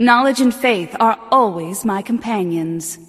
Knowledge and faith are always my companions.